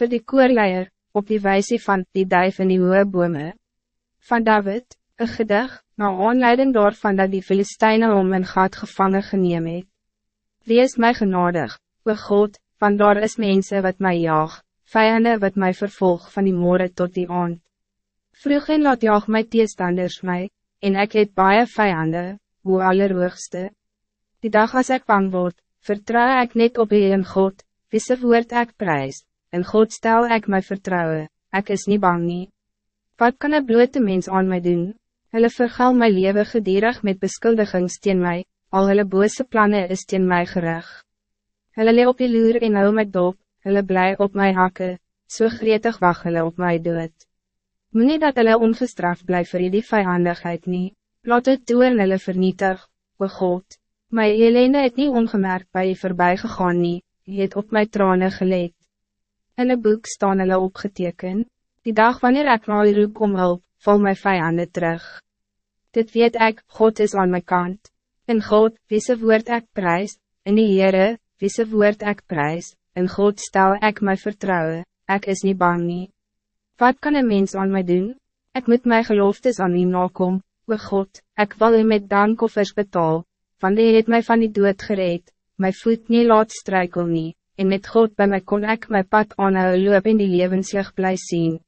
voor die koorleier, op die wijze van die duif in die hoge bome. Van David, een gedig, na aanleiding daarvan dat die Filisteine om in gat gevangen geneem het. Wees mij genadig, o God, want daar is mensen wat mij jaag, vijanden wat mij vervolg van die moore tot die aand. Vroeg en laat jaag my teestanders mij, en ik het baie vijanden, hoe allerhoogste. Die dag als ik bang word, vertrouw ik niet op een God, wie se woord ek prijs, en God stel ik mijn vertrouwen, ik is niet bang nie. Wat kan een blote mens aan mij doen? Hulle vergal my leven gedierig met beskuldigings teen my, al hulle bose plannen is teen my gerig. Hulle lee op die loer en hou my dop, hulle bly op my hakke, so gretig wacht hulle op my dood. Moe nie dat hulle ongestraft bly vir die vijandigheid nie, laat het toe en hulle vernietig, o God. My ellende het niet ongemerkt bij je voorbij gegaan nie, je het op my trane geleid. In een boek staan hulle opgeteken, die dag wanneer ik na u roep om hulp, val my vijanden terug. Dit weet ik, God is aan mijn kant. In God, wie se woord ik prijs, in die Heere, wie se woord ik prijs, in God stel ik mijn vertrouwen, ik is niet bang nie. Wat kan een mens aan mij doen? Ik moet mijn geloftes aan u nakom, o God, ik wil u met dankoffers betaal, van die het mij van die dood gereed, mijn voet niet laat struikel nie, en met God bij mij kon ik mijn pad aanhou loop in die levenslicht blij zien.